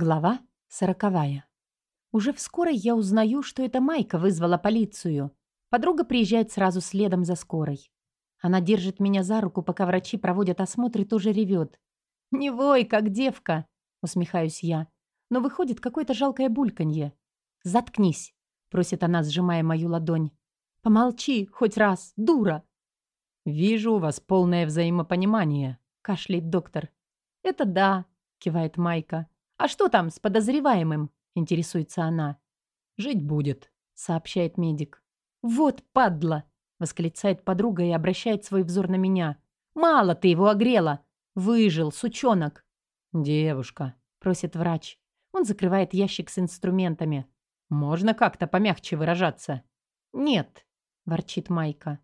Глава сороковая. Уже вскоре я узнаю, что это Майка вызвала полицию. Подруга приезжает сразу следом за скорой. Она держит меня за руку, пока врачи проводят осмотр и тоже ревет. «Не вой, как девка!» — усмехаюсь я. Но выходит какое-то жалкое бульканье. «Заткнись!» — просит она, сжимая мою ладонь. «Помолчи хоть раз, дура!» «Вижу у вас полное взаимопонимание», — кашляет доктор. «Это да», — кивает Майка. «А что там с подозреваемым?» — интересуется она. «Жить будет», — сообщает медик. «Вот падла!» — восклицает подруга и обращает свой взор на меня. «Мало ты его огрела! Выжил, сучонок!» «Девушка», — просит врач. Он закрывает ящик с инструментами. «Можно как-то помягче выражаться?» «Нет», — ворчит Майка.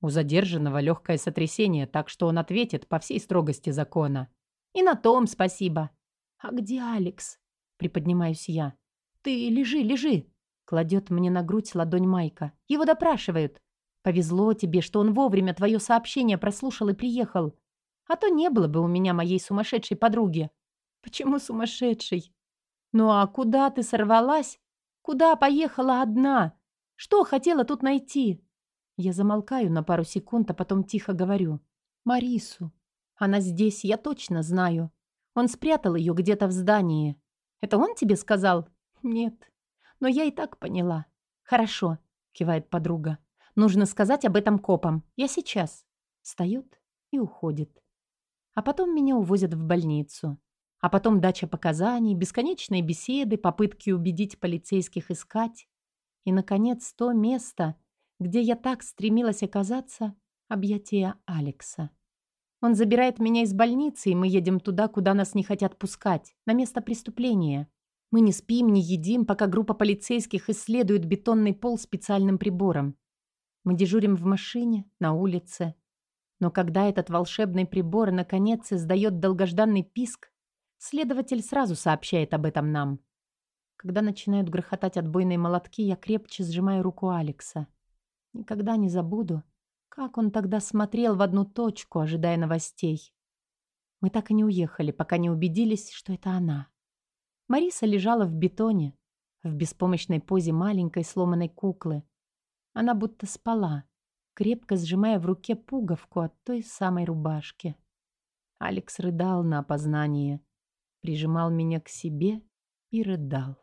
У задержанного легкое сотрясение, так что он ответит по всей строгости закона. И на том спасибо. А где Алекс? Приподнимаюсь я. Ты лежи, лежи. Кладет мне на грудь ладонь Майка. Его допрашивают. Повезло тебе, что он вовремя твое сообщение прослушал и приехал. А то не было бы у меня моей сумасшедшей подруги. Почему сумасшедшей? Ну а куда ты сорвалась? Куда поехала одна? Что хотела тут найти? Я замолкаю на пару секунд, а потом тихо говорю. Марису. Она здесь, я точно знаю. Он спрятал ее где-то в здании. Это он тебе сказал? Нет. Но я и так поняла. Хорошо, кивает подруга. Нужно сказать об этом копам. Я сейчас. Встает и уходит. А потом меня увозят в больницу. А потом дача показаний, бесконечные беседы, попытки убедить полицейских искать. И, наконец, то место, где я так стремилась оказаться, объятия Алекса. Он забирает меня из больницы, и мы едем туда, куда нас не хотят пускать, на место преступления. Мы не спим, не едим, пока группа полицейских исследует бетонный пол специальным прибором. Мы дежурим в машине, на улице. Но когда этот волшебный прибор наконец издает долгожданный писк, следователь сразу сообщает об этом нам. Когда начинают грохотать отбойные молотки, я крепче сжимаю руку Алекса. Никогда не забуду, как он тогда смотрел в одну точку, ожидая новостей. Мы так и не уехали, пока не убедились, что это она. Мариса лежала в бетоне, в беспомощной позе маленькой сломанной куклы. Она будто спала, крепко сжимая в руке пуговку от той самой рубашки. Алекс рыдал на опознание, прижимал меня к себе и рыдал.